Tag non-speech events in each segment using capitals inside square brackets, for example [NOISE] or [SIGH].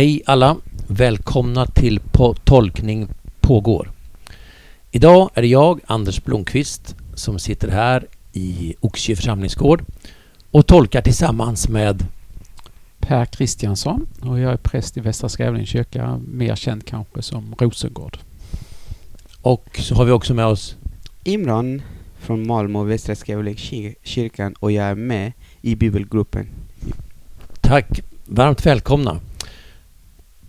Hej alla! Välkomna till på Tolkning pågår. Idag är det jag, Anders Blomqvist, som sitter här i Oxie församlingsgård och tolkar tillsammans med Per Kristiansson och jag är präst i Västra Skrävlings kyrka, mer känd kanske som Rosengård. och så har vi också med oss Imran från Malmö, Västra kyrkan och jag är med i bibelgruppen. Tack! Varmt välkomna!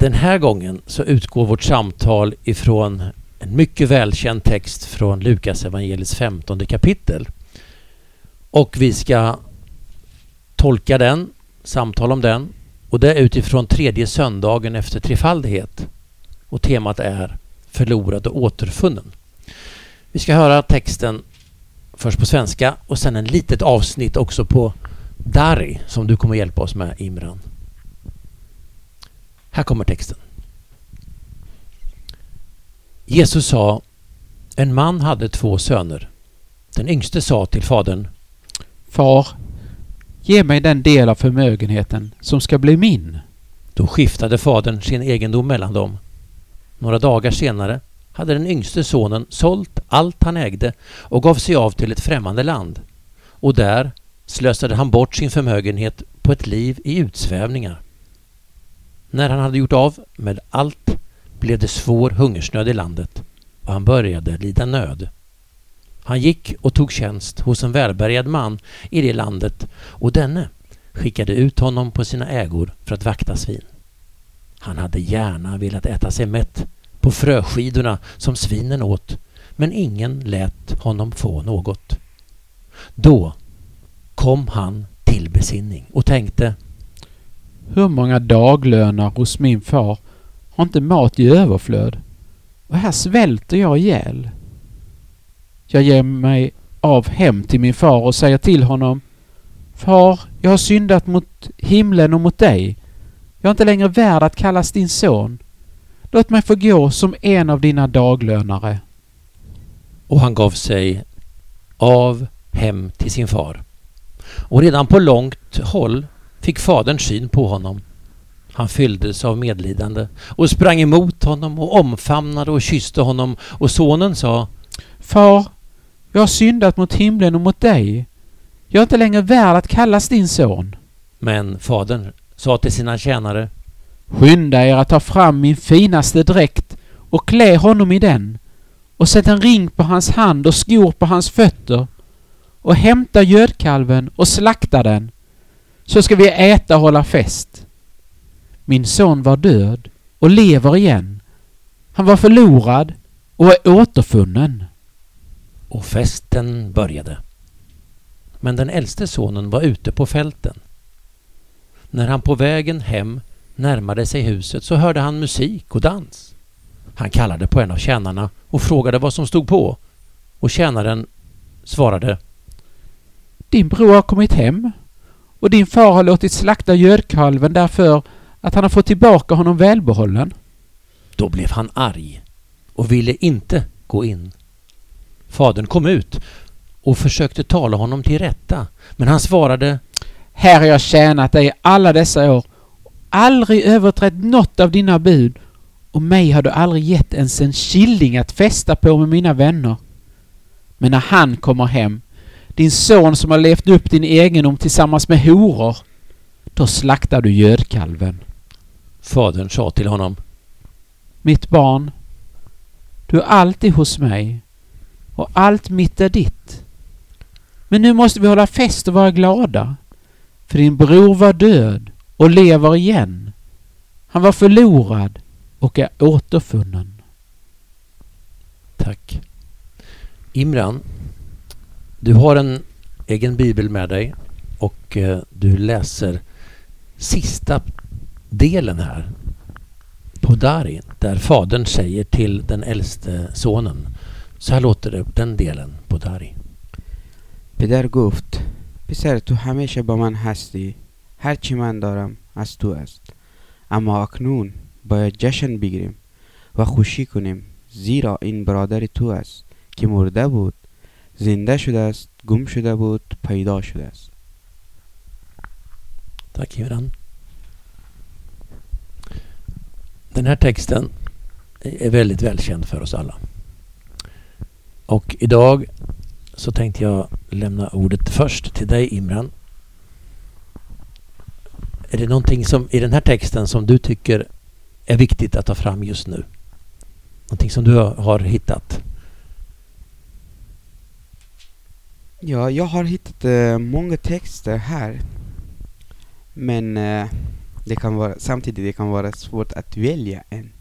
Den här gången så utgår vårt samtal ifrån en mycket välkänd text från Lukas evangeliets 15 kapitel. Och vi ska tolka den, samtala om den och det är utifrån tredje söndagen efter trefaldighet. Och temat är Förlorad och återfunnen. Vi ska höra texten först på svenska och sen en litet avsnitt också på Dari som du kommer hjälpa oss med Imran. Här kommer texten. Jesus sa En man hade två söner. Den yngste sa till fadern Far, ge mig den del av förmögenheten som ska bli min. Då skiftade fadern sin egendom mellan dem. Några dagar senare hade den yngste sonen sålt allt han ägde och gav sig av till ett främmande land. Och där slösade han bort sin förmögenhet på ett liv i utsvävningar. När han hade gjort av med allt blev det svår hungersnöd i landet och han började lida nöd. Han gick och tog tjänst hos en välbärgad man i det landet och denne skickade ut honom på sina ägor för att vakta svin. Han hade gärna velat äta sig mätt på fröskidorna som svinen åt men ingen lät honom få något. Då kom han till besinning och tänkte hur många daglönar hos min far har inte mat i överflöd? Och här svälter jag ihjäl. Jag ger mig av hem till min far och säger till honom Far, jag har syndat mot himlen och mot dig. Jag är inte längre värd att kallas din son. Låt mig få gå som en av dina daglönare. och han gav sig av hem till sin far. Och redan på långt håll fick fadern syn på honom. Han fylldes av medlidande och sprang emot honom och omfamnade och kysste honom och sonen sa Far, jag har syndat mot himlen och mot dig. Jag är inte längre värd att kallas din son. Men fadern sa till sina tjänare Skynda er att ta fram min finaste dräkt och klä honom i den och sätt en ring på hans hand och skor på hans fötter och hämta gödkalven och slakta den så ska vi äta och hålla fest. Min son var död och lever igen. Han var förlorad och är återfunnen. och festen började. Men den äldste sonen var ute på fälten. När han på vägen hem närmade sig huset så hörde han musik och dans. Han kallade på en av tjänarna och frågade vad som stod på. Och tjänaren svarade Din bror har kommit hem och din far har låtit slakta gödkalven därför att han har fått tillbaka honom välbehållen. Då blev han arg och ville inte gå in. Fadern kom ut och försökte tala honom till rätta men han svarade Här har jag tjänat dig alla dessa år och aldrig överträtt något av dina bud och mig har du aldrig gett ens en killing att festa på med mina vänner. Men när han kommer hem, din son som har levt upp din egendom tillsammans med horor, då slaktar du gödkalven. Fadern sa till honom Mitt barn, du är alltid hos mig och allt mitt är ditt. Men nu måste vi hålla fest och vara glada. För din bror var död och lever igen. Han var förlorad och är återfunnen. Tack. Imran, du har en egen bibel med dig och eh, du läser sista delen här på Dari där fadern säger till den äldste sonen. Så här låter det, den delen på Dari. پدر گفت پسر تو همیشه با من هستی هر چی من دارم از تو است اما اکنون باید جشن بگیریم و خوشی کنیم زیرا این برادر تو است که مرده بود زنده شده است گم شده بود پیدا شده است Tack Imran. Den här texten är väldigt välkänd för oss alla. Och idag så tänkte jag lämna ordet först till dig Imran. Är det någonting som i den här texten som du tycker är viktigt att ta fram just nu? Någonting som du har- har hittat? Ja, jag har hittat eh, många texter här. Men eh, det kan vara, samtidigt det kan vara svårt att välja en.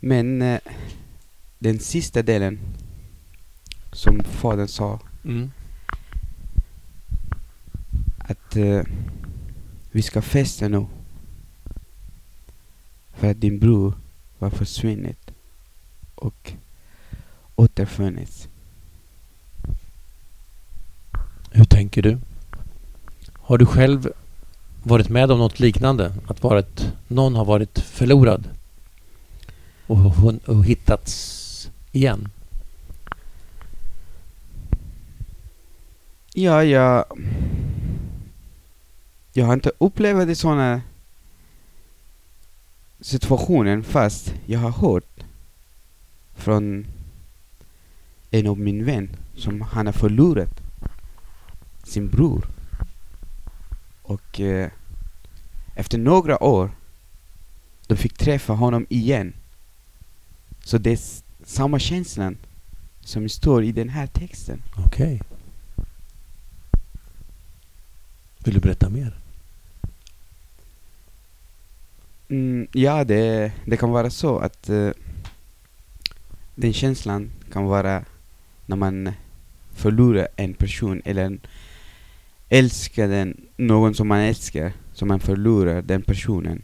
Men eh, den sista delen som fadern sa att eh, vi ska festa nu. För att din bror var försvunnit och återfunnits. Hur tänker du? Har du själv varit med om något liknande? Att varit, någon har varit förlorad och, hon- och hittats igen? Ja, jag... Jag har inte upplevt det situationer situationen fast jag har hört från en av min vän som han har förlorat sin bror. Och eh, efter några år de fick träffa honom igen. Så det är samma känslan som står i den här texten. Okej. Vill du berätta mer? Mm, ja, det, det kan vara så att eh, den känslan kan vara när man förlorar en person eller en, älskar den, någon som man älskar, som man förlorar den personen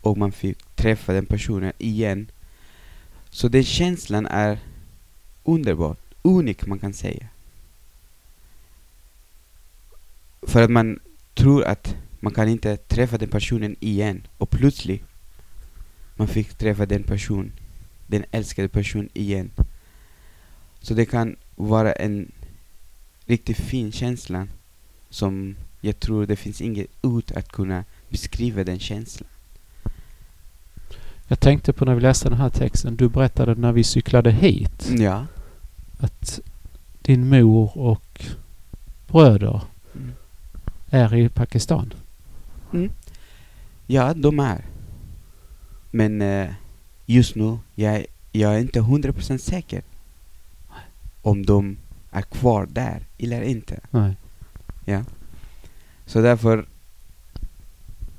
och man fick träffa den personen igen. Så den känslan är underbar, unik man kan säga. För att man tror att man kan inte träffa den personen igen och plötsligt man fick träffa den person, den älskade personen igen. Så det kan vara en riktigt fin känsla som jag tror det finns inget ord att kunna beskriva den känslan. Jag tänkte på när vi läste den här texten. Du berättade när vi cyklade hit Ja. att din mor och bröder Mm. är i Pakistan. Ja, de är. Men eh, just nu, jag, är- jag är inte 100% säker om de är kvar där eller inte. Nej. Ja. Så därför,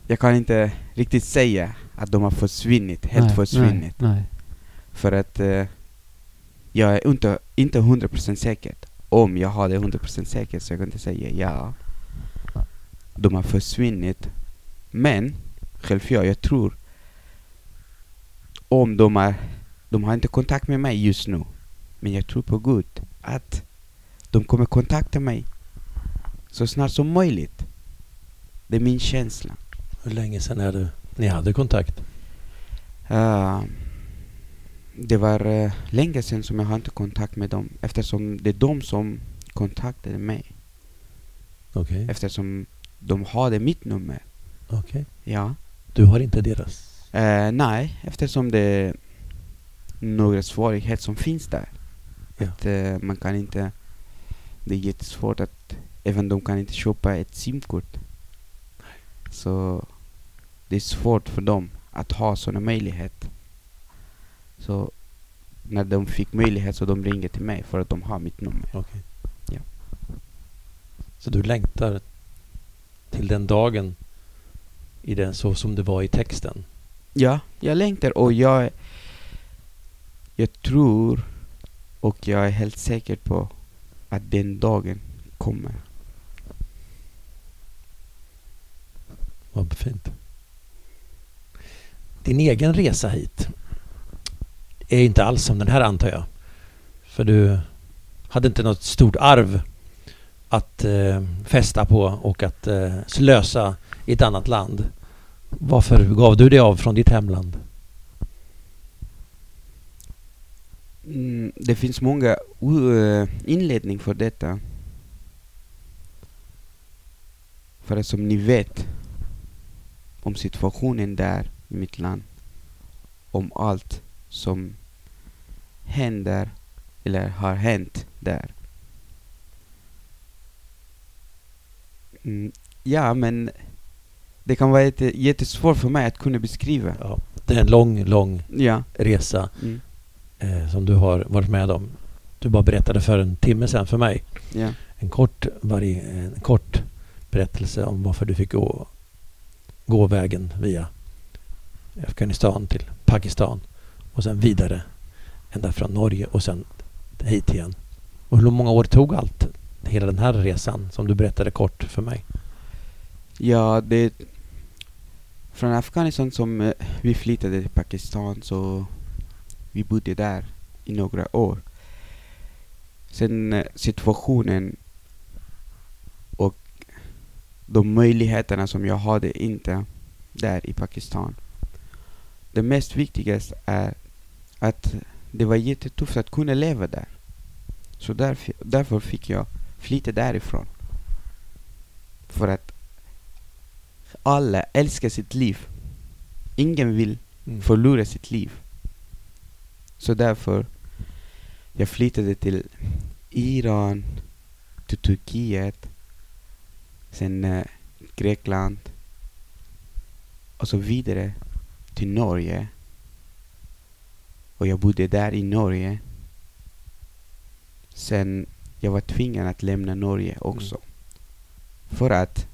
jag kan inte riktigt säga att de har försvunnit, helt nej, försvunnit. Nej, nej. För att eh, jag är inte, inte 100% säker. Om jag har det 100% säkert så jag kan inte säga ja. De har försvunnit. Men, själv jag, jag tror om de är, de har inte kontakt med mig just nu. Men jag tror på Gud att de kommer kontakta mig så snart som möjligt. Det är min känsla. Hur länge sedan är det ni hade kontakt? Ah, det var eh, länge sedan som jag inte kontakt med dem eftersom det är de som kontaktade mig. Okej. Eftersom de hade mitt nummer. Okej. Ja. Du har inte deras? Eh, nej, eftersom det är några svårigheter som finns där. Ja. Att man kan inte... Det är jättesvårt att... Även de kan inte köpa ett simkort. Så det är svårt för dem att ha sådana möjligheter. Så när de fick möjlighet så de ringer till mig för att de har mitt nummer. Okej. Ja. Så du längtar till den dagen i den så som det var i texten? Ja, jag längtar och jag... Jag tror och jag är helt säker på att den dagen kommer. Vad fint. Din egen resa hit är inte alls som den här antar jag. För du hade inte något stort arv att eh, fästa på och att eh, slösa i ett annat land. Varför gav du dig av från ditt hemland? Mm, det finns många uh, inledning för detta. För som ni vet om situationen där i mitt land om allt som händer eller har hänt där. Mm, ja, men det kan vara jätte, jättesvårt för mig att kunna beskriva. Ja, det är en lång, lång Ja. resa Mm, eh, som du har varit med om. Du bara berättade för en timme sedan för mig. ja. En kort, vari, en kort berättelse om varför du fick gå, gå vägen via Afghanistan till Pakistan och sen vidare ända från Norge och sen hit igen. Och hur många år tog allt? Hela den här resan som du berättade kort för mig. Ja, det... Från Afghanistan som eh, vi flyttade till Pakistan så vi bodde där i några år. Sen eh, situationen de möjligheterna som jag hade inte där i Pakistan. Det mest viktigaste är att det var jättetufft att kunna leva där. Så därför, därför fick jag flytta därifrån. För att alla älskar sitt liv. Ingen vill Mm. förlora sitt liv. Så därför jag flyttade till Iran, till Turkiet, sen eh, Grekland och så vidare till Norge. Och jag bodde där i Norge. Sen jag var tvingad att lämna Norge också. För att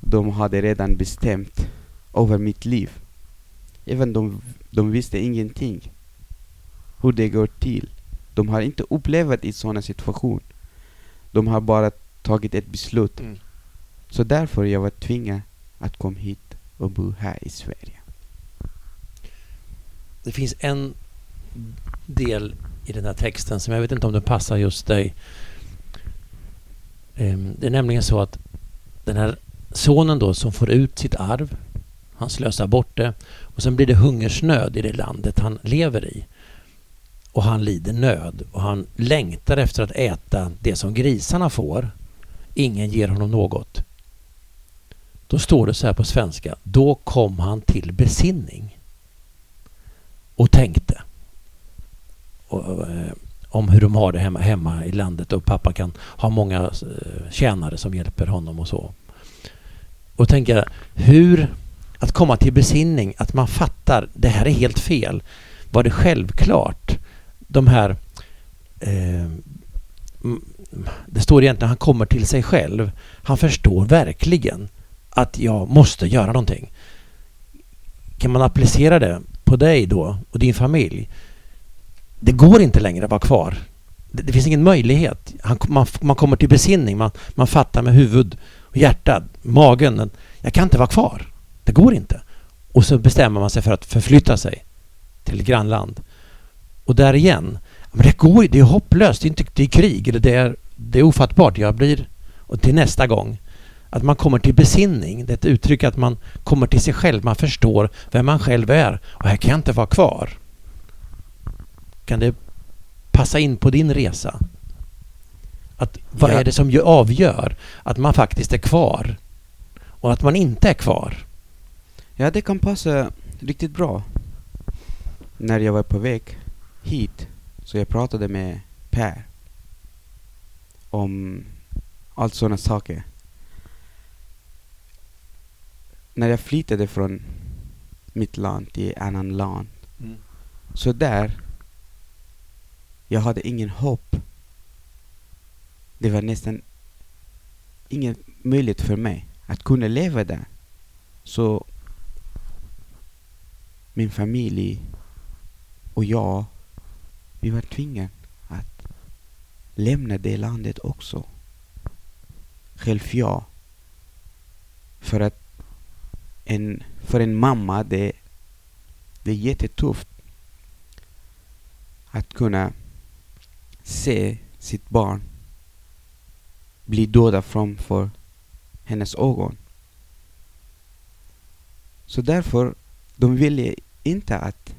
de hade redan bestämt över mitt liv. Även de, de visste ingenting hur det går till. De har inte upplevt i sådana situation. De har bara tagit ett beslut. Mm. Så därför jag var tvingad att komma hit och bo här i Sverige. Det finns en del i den här texten som jag vet inte om den passar just dig. Ehm, Det är nämligen så att den här sonen då som får ut sitt arv, han slösar bort det och sen blir det hungersnöd i det landet han lever i. Och han lider nöd och han längtar efter att äta det som grisarna får. Ingen ger honom något. Då står det så här på svenska. Då kom han till besinning och tänkte och, eh, om hur de har det hemma, hemma i landet och pappa kan ha många eh, tjänare som hjälper honom och så. Och tänka hur att komma till besinning, att man fattar det här är helt fel. Var det självklart de här eh, det står egentligen han kommer till sig själv. Han förstår verkligen att jag måste göra någonting. Kan man applicera det på dig då och din familj? Det går inte längre att vara kvar. Det, det finns ingen möjlighet. Han, man, man kommer till besinning. Man, man fattar med huvud och hjärta, magen. Jag kan inte vara kvar. Det går inte. Och så bestämmer man sig för att förflytta sig till ett grannland. Och där igen. Men det går. Det är hopplöst. Det är, inte, det är krig. Eller det, är, det är ofattbart. Jag blir... Och till nästa gång. Att man kommer till besinning. Det är ett uttryck att man kommer till sig själv. Man förstår vem man själv är. Och här kan jag inte vara kvar. Kan det passa in på din resa? Att vad Ja. är det som avgör att man faktiskt är kvar och att man inte är kvar? Ja, det kan passa riktigt bra. När jag var på väg hit så jag pratade med Per om allt sådana saker. När jag flyttade från mitt land till annan land så där jag hade ingen hopp. Det var nästan ingen möjlighet för mig att kunna leva där. Så min familj och jag, vi var tvingade att lämna det landet också. Själv jag. För att en, för en mamma, det, det är jättetufft att kunna se sitt barn bli dödad framför hennes ögon. Så därför, de ville inte att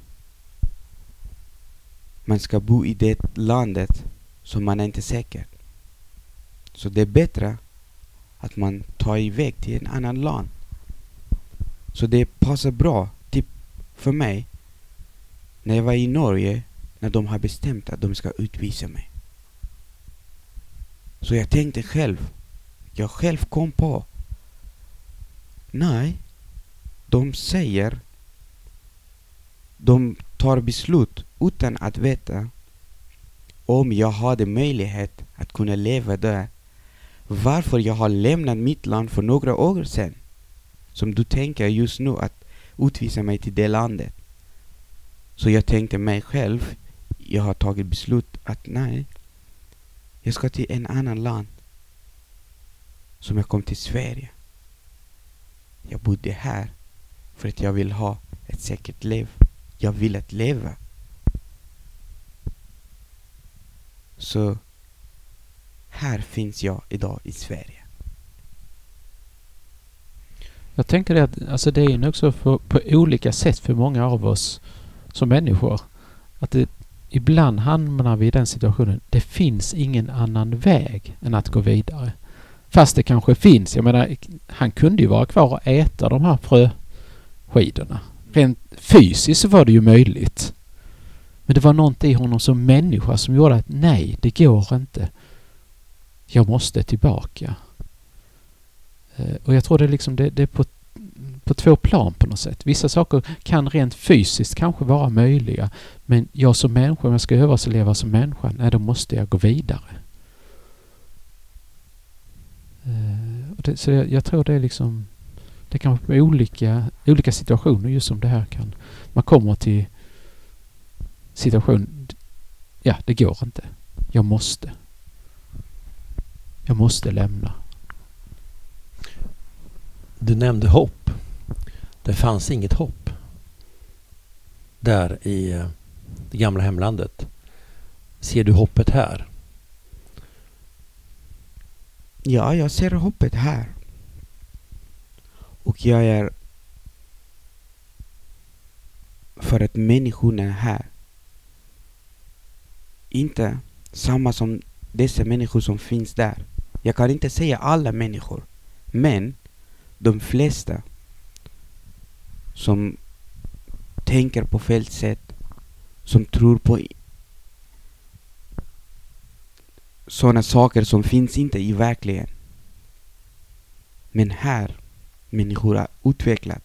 man ska bo i det landet som man är inte är säker. Så det är bättre att man tar iväg till en annan land. Så det passar bra, typ för mig, när jag var i Norge, när de har bestämt att de ska utvisa mig. Så jag tänkte själv, jag själv kom på, nej, de säger, de tar beslut utan att veta om jag hade möjlighet att kunna leva där. Varför jag har lämnat mitt land för några år sedan. Som du tänker just nu att utvisa mig till det landet. Så jag tänkte mig själv, jag har tagit beslut att nej, jag ska till en annan land. Som jag kom till Sverige. Jag bodde här för att jag vill ha ett säkert liv. Jag vill att leva. Så här finns jag idag i Sverige. Jag tänker det att alltså det är nog för, på olika sätt för många av oss som människor. Att det, ibland hamnar vi i den situationen. Det finns ingen annan väg än att gå vidare. Fast det kanske finns. Jag menar, han kunde ju vara kvar och äta de här fröskidorna. Rent fysiskt så var det ju möjligt. Men det var något i honom som människa som gjorde att nej, det går inte. Jag måste tillbaka. Eh, och jag tror det är liksom det, det är på, på två plan på något sätt. Vissa saker kan rent fysiskt kanske vara möjliga. Men jag som människa, om jag ska överleva och leva som människa, nej då måste jag gå vidare. Eh, det, så jag, jag, tror det är liksom det kan vara olika, olika situationer just som det här kan. Man kommer till situation. Ja, det går inte. Jag måste. Jag måste lämna. Du nämnde hopp. Det fanns inget hopp där i eh, det gamla hemlandet. Ser du hoppet här? Ja, jag ser hoppet här. Och jag är för att människorna här inte samma som dessa människor som finns där. Jag kan inte säga alla människor, men de flesta som tänker på fel sätt, som tror på sådana saker som finns inte i verkligheten. Men här, människor har utvecklat.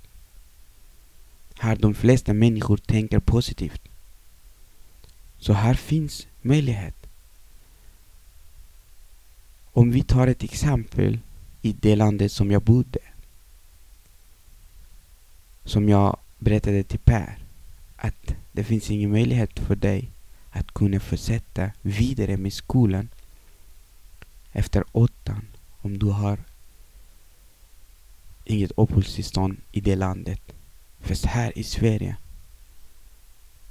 Här de flesta människor tänker positivt. Så här finns möjlighet. Om vi tar ett exempel i det landet som jag bodde. Som jag berättade till Per. Att det finns ingen möjlighet för dig att kunna fortsätta vidare med skolan efter åttan om du har inget uppehållstillstånd i det landet. Fast här i Sverige,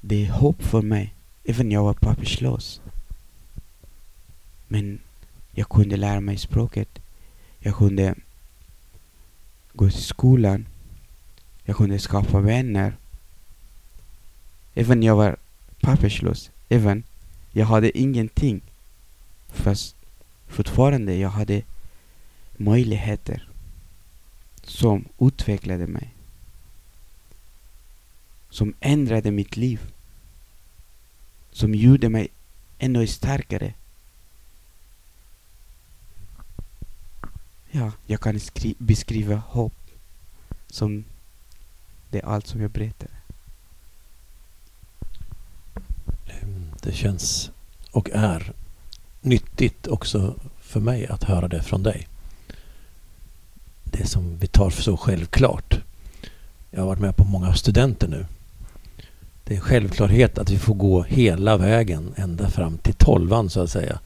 det är hopp för mig Även jag var papperslös. Men jag kunde lära mig språket. Jag kunde gå till skolan. Jag kunde skapa vänner. Även jag var papperslös. Även jag hade ingenting. Fast fortfarande jag hade möjligheter som utvecklade mig. Som ändrade mitt liv som gjorde mig ännu starkare. Ja, jag kan beskriva hopp som det är allt som jag berättar. Ehm, det känns och är nyttigt också för mig att höra det från dig. Det som vi tar för så självklart. Jag har varit med på många studenter nu det är en självklarhet att vi får gå hela vägen ända fram till tolvan så att säga.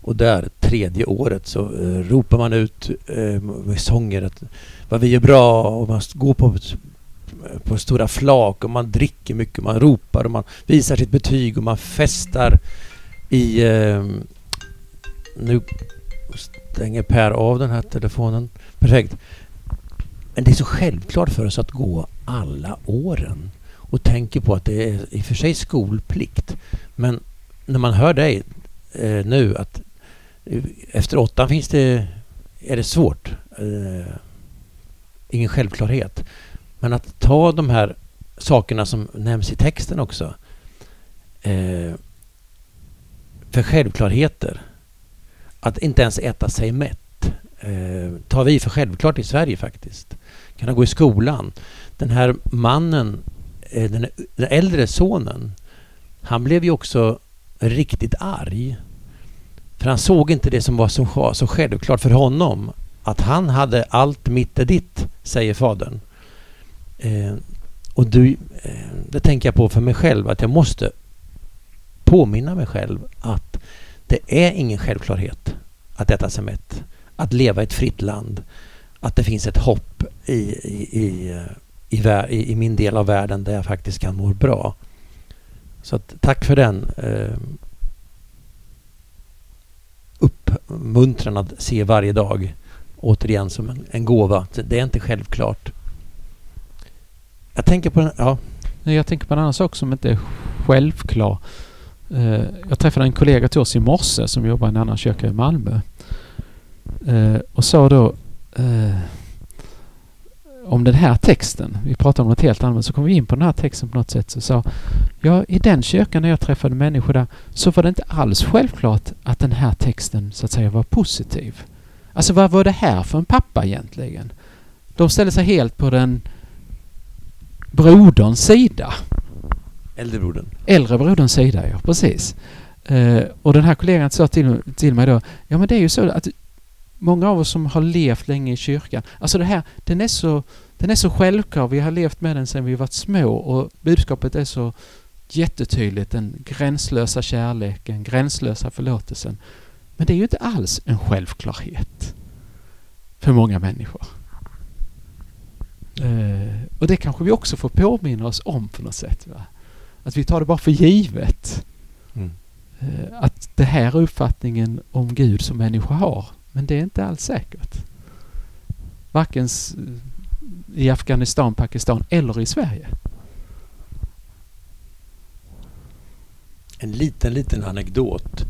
Och där, tredje året, så eh, ropar man ut eh, med sånger att vad vi är bra och man går på, på stora flak och man dricker mycket, man ropar och man visar sitt betyg och man festar i... Eh, nu stänger Per av den här telefonen. Perfekt. Men det är så självklart för oss att gå alla åren och tänker på att det är i och för sig skolplikt. Men när man hör dig eh, nu att eh, efter åttan finns det, är det svårt. Eh, ingen självklarhet. Men Men att ta de här sakerna som nämns i texten också eh, för självklarheter. Att inte ens äta sig mätt eh, tar vi för självklart i Sverige faktiskt. Kunna gå i skolan. Den här mannen, eh, den, den äldre sonen, han blev ju också riktigt arg. För han såg inte det som var så, så självklart för honom. Att han hade allt mitt är ditt, säger fadern. Eh, och du, eh, det tänker jag på för mig själv, att jag måste påminna mig själv att det är ingen självklarhet att äta sig mätt. Att leva i ett fritt land. Att det finns ett hopp i, i, i, i, i min del av världen där jag faktiskt kan må bra. Så att, tack för den eh, uppmuntran att se varje dag återigen som en, en gåva. Det är inte självklart. Jag tänker på... Ja. Jag tänker på en annan sak som inte är självklar. Eh, jag träffade en kollega till oss i morse som jobbar i en annan kyrka i Malmö. Eh, och sa då eh, om den här texten, vi pratade om något helt annat, så kom vi in på den här texten på något sätt. Så sa ja, i den kyrkan när jag träffade människor där så var det inte alls självklart att den här texten så att säga var positiv. Alltså vad var det här för en pappa egentligen? De ställde sig helt på den broderns sida. Äldre brodern. Äldre broderns sida, ja precis. Eh, och den här kollegan sa till, till mig då, ja men det är ju så att många av oss som har levt länge i kyrkan, alltså det här, den är så, den är så självklar, vi har levt med den sedan vi var små och budskapet är så jättetydligt, den gränslösa kärleken, gränslösa förlåtelsen. Men det är ju inte alls en självklarhet för många människor. Eh, och det kanske vi också får påminna oss om på något sätt. Va? Att vi tar det bara för givet. Mm. Uh, att det här är uppfattningen om Gud som människor har. Men det är inte alls säkert. Varken i Afghanistan, Pakistan eller i Sverige. En liten, liten anekdot.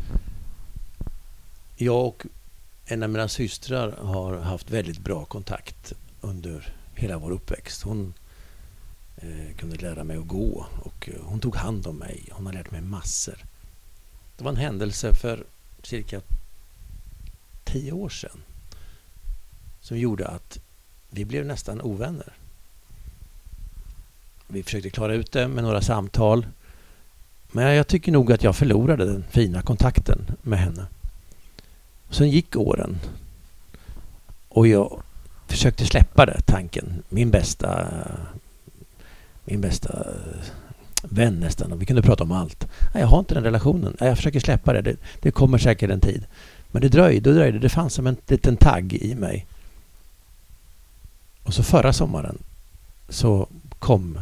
Jag och en av mina systrar har haft väldigt bra kontakt under hela vår uppväxt. Hon eh, Eh, kunde lära mig att gå och eh, hon tog hand om mig. Hon har lärt mig massor. Det var en händelse för cirka tio år sedan som gjorde att vi blev nästan ovänner. Vi försökte klara ut det med några samtal. Men jag tycker nog att jag förlorade den fina kontakten med henne. Sen gick åren. Och jag försökte släppa det, tanken. Min bästa min bästa eh, vän nästan. Och vi kunde prata om allt. Nej, jag har inte den relationen. Jag försöker släppa det. det. Det kommer säkert en tid. Men det dröjde och dröjde. Det fanns som en liten tagg i mig. Och så förra sommaren så kom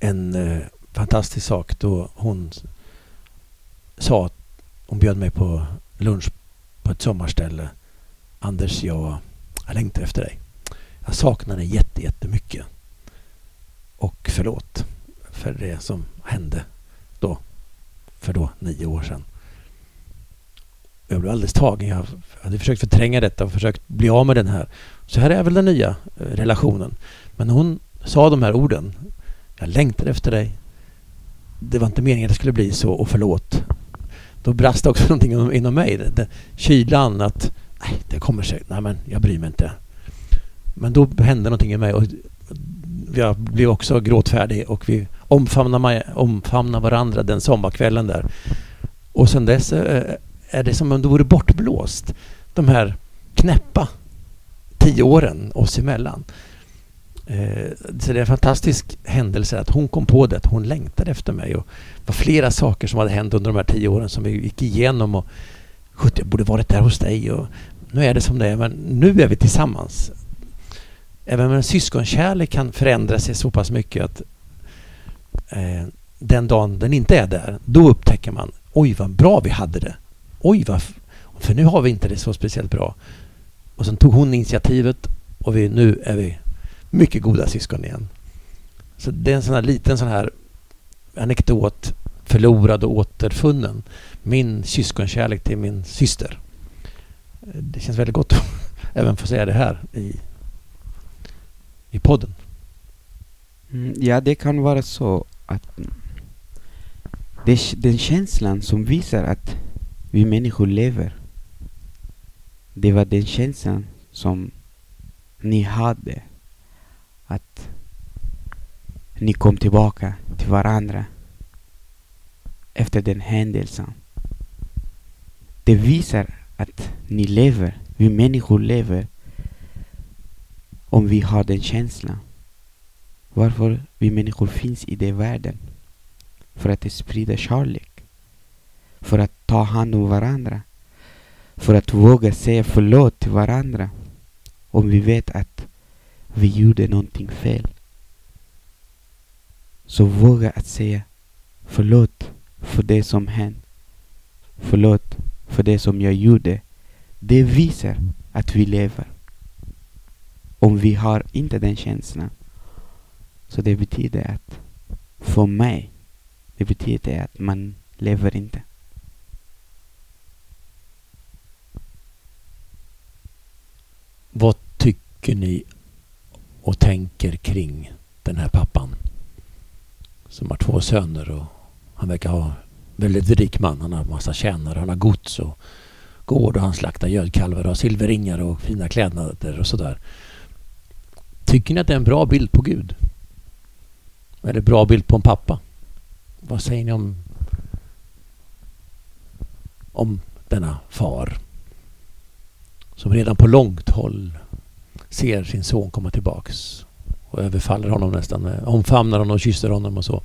en eh, fantastisk sak då hon sa att hon bjöd mig på lunch på ett sommarställe. Anders, jag, jag längtar efter dig. Jag saknar dig jätte, jättemycket. Och förlåt för det som hände då. För då nio år sedan. Jag blev alldeles tagen. Jag hade försökt förtränga detta och försökt bli av med den här. Så här är väl den nya eh, relationen. Men hon sa de här orden. Jag längtar efter dig. Det var inte meningen att det skulle bli så och förlåt. Då brast det också [LAUGHS] någonting inom mig. Det, det, kylan att nej, det kommer sig. Nej men jag bryr mig inte. Men då hände någonting i mig och jag blev också gråtfärdig och vi omfamnade, omfamnade varandra den sommarkvällen där. Och sen dess eh, är det som om det vore bortblåst. De här knäppa tio åren oss emellan. Eh, så det är en fantastisk händelse att hon kom på det, att hon längtade efter mig. Och det var flera saker som hade hänt under de här tio åren som vi gick igenom. Och jag borde varit där hos dig. Och nu är det som det är, men nu är vi tillsammans. Även en syskonkärlek kan förändra sig så pass mycket att eh, den dagen den inte är där, då upptäcker man oj vad bra vi hade det oj vad... För nu har vi inte det så speciellt bra. Och sen tog hon initiativet och vi, nu är vi mycket goda syskon igen. Så det är en sån här liten sån här anekdot, förlorad och återfunnen. Min syskonkärlek till min syster. Det känns väldigt gott att [LAUGHS] även få säga det här i, i podden. Mm, ja, det kan vara så att det, den känslan som visar att vi människor lever, det var den känslan som ni hade. Att ni kom tillbaka till varandra efter den händelsen. Det visar att ni lever, vi människor lever om vi har den känslan. Varför vi människor finns i den världen. För att sprida kärlek. För att ta hand om varandra. För att våga säga förlåt till varandra. Om vi vet att vi gjorde någonting fel. Så våga att säga förlåt för det som hände. Förlåt för det som jag gjorde. Det visar att vi lever. Om vi har inte den känslan. Så det betyder att för mig, det betyder att man lever inte. Vad tycker ni och tänker kring den här pappan? Som har två söner och han verkar ha väldigt rik man. Han har massa tjänare, han har gods och gård och han slaktar gödkalvar och har silverringar och fina klädnader och sådär. Tycker ni att det är en bra bild på Gud? Eller bra bild på en pappa? Vad säger ni om om denna far som redan på långt håll ser sin son komma tillbaks och överfaller honom nästan, eh, omfamnar honom och kysser honom och så.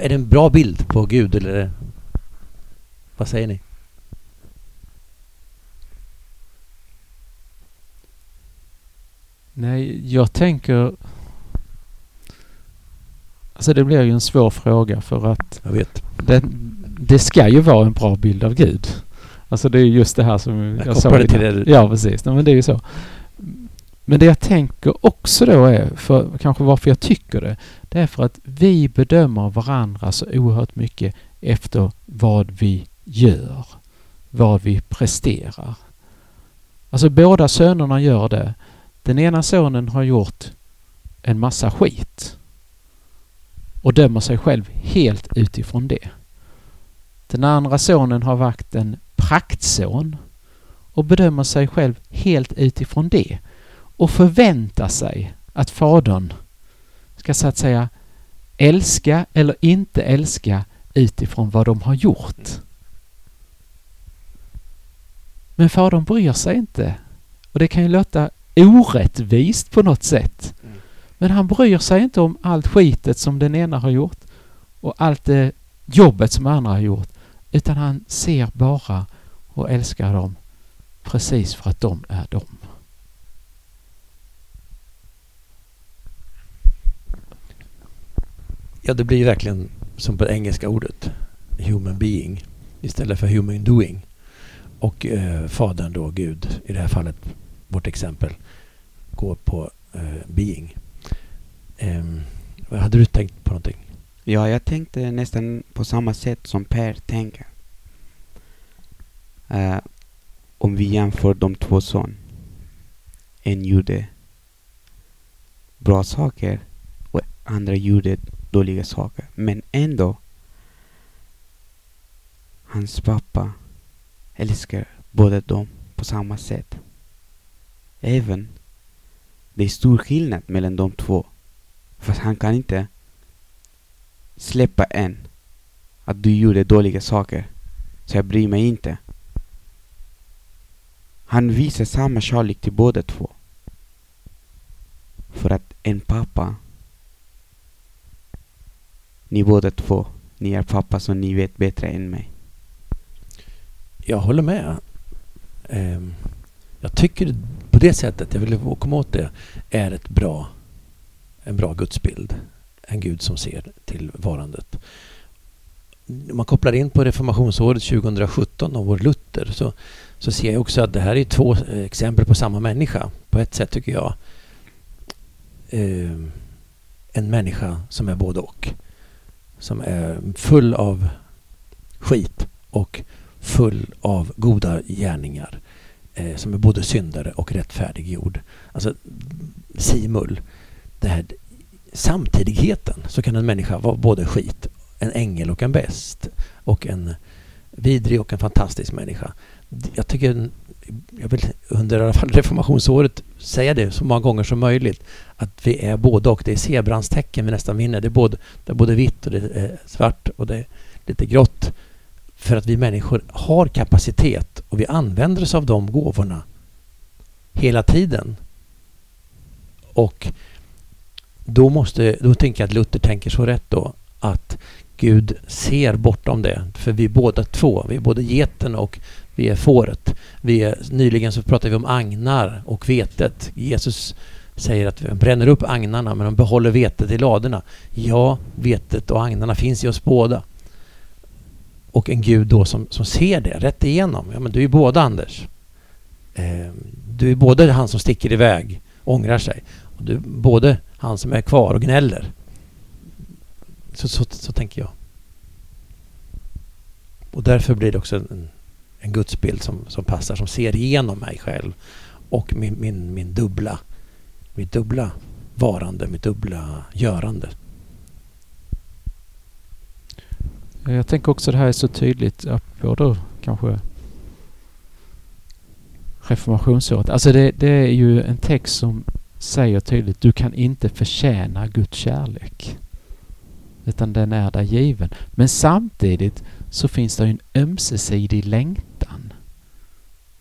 Är det en bra bild på Gud eller vad säger ni? Nej, jag tänker... Alltså det blir ju en svår fråga för att... Jag vet. Det, det ska ju vara en bra bild av Gud. Alltså det är just det här som jag, jag sa. Till det. Ja, precis. Nej, men det är ju så. Men det jag tänker också då är, för kanske varför jag tycker det, det är för att vi bedömer varandra så oerhört mycket efter vad vi gör, vad vi presterar. Alltså båda sönerna gör det. Den ena sonen har gjort en massa skit och dömer sig själv helt utifrån det. Den andra sonen har varit en praktson och bedömer sig själv helt utifrån det och förväntar sig att fadern ska så att säga älska eller inte älska utifrån vad de har gjort. Men fadern bryr sig inte. Och det kan ju låta orättvist på något sätt. Mm. Men han bryr sig inte om allt skitet som den ena har gjort och allt det jobbet som andra har gjort. Utan han ser bara och älskar dem precis för att de är dem. Ja, det blir verkligen som på det engelska ordet human being istället för human doing. Och eh, Fadern då, Gud, i det här fallet vårt exempel, går på eh, being. Eh, hade du tänkt på någonting? Ja, jag tänkte nästan på samma sätt som Per tänker. Uh, om vi jämför de två son. En gjorde bra saker och andra gjorde dåliga saker. Men ändå, hans pappa älskar båda dem på samma sätt. Även det är stor skillnad mellan de två. Fast han kan inte släppa en. Att du gjorde dåliga saker. Så jag bryr mig inte. Han visar samma kärlek till båda två. För att en pappa ni båda två, ni är pappa så ni vet bättre än mig. Jag håller med. Um jag tycker på det sättet, jag vill komma åt det, är ett bra, en bra gudsbild. En Gud som ser till varandet. Om man kopplar in på reformationsåret 2017 och vår Luther så, så ser jag också att det här är två exempel på samma människa. På ett sätt tycker jag. Eh, en människa som är både och som är full av skit och full av goda gärningar eh, som är både syndare och rättfärdiggjord. Alltså simul. det här samtidigheten så kan en människa vara både skit, en ängel och en bäst och en vidrig och en fantastisk människa. Jag tycker, jag vill under i alla fall reformationsåret säga det så många gånger som möjligt att vi är både och. Det är zebrans tecken vi nästan vinner. Det är både, det är både vitt och det är eh, svart och det är lite grått. För att vi människor har kapacitet och vi använder oss av de gåvorna hela tiden. Och då, måste, då tänker jag att Luther tänker så rätt då att Gud ser bortom det. För vi är båda två. Vi är både geten och vi är fåret. Vi är, nyligen så pratade vi om agnar och vetet. Jesus säger att vi bränner upp agnarna men de behåller vetet i ladorna. Ja, vetet och agnarna finns i oss båda. Och en Gud då som, som ser det rätt igenom. Ja, men du är båda Anders. Eh, du är både han som sticker iväg, ångrar sig. Och du är både han som är kvar och gnäller. Så, så, så tänker jag. Och därför blir det också en, en gudsbild som, som passar, som ser igenom mig själv och min, min, min dubbla, mitt dubbla varande, mitt dubbla görande. Eh, jag tänker också det här är så tydligt på då kanske reformationsåret. Alltså det, det är ju en text som säger tydligt du kan inte förtjäna Guds kärlek. Utan den är där given. Men samtidigt så finns det en ömsesidig längtan.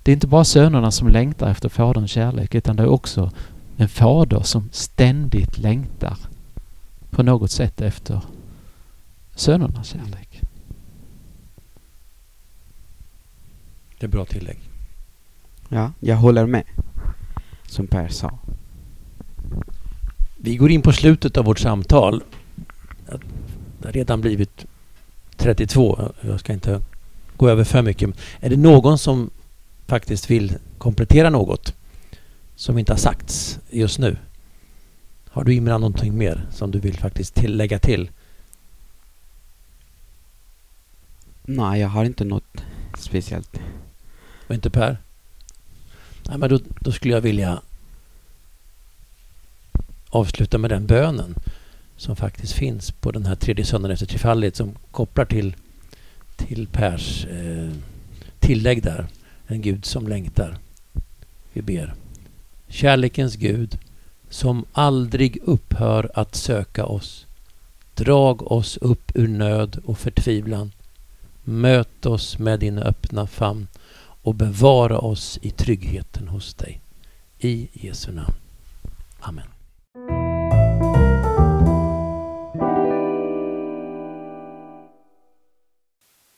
Det är inte bara sönerna som längtar efter faderns kärlek utan det är också en fader som ständigt längtar på något sätt efter sönernas kärlek. Det är bra tillägg. Ja, jag håller med. Som Per sa. Vi går in på slutet av vårt samtal. Det har redan blivit 32. Jag ska inte gå över för mycket. Är det någon som faktiskt vill komplettera något som inte har sagts just nu? Har du Imran någonting mer som du vill faktiskt till, lägga till? Nej, jag har inte något speciellt. Och inte Per? Nej, men då, då skulle jag vilja avsluta med den bönen som faktiskt finns på den här tredje söndagen efter trefaldighet som kopplar till, till Pers eh, tillägg där. En Gud som längtar. Vi ber. Kärlekens Gud som aldrig upphör att söka oss. Drag oss upp ur nöd och förtvivlan. Möt oss med din öppna famn och bevara oss i tryggheten hos dig. I Jesu namn. Amen.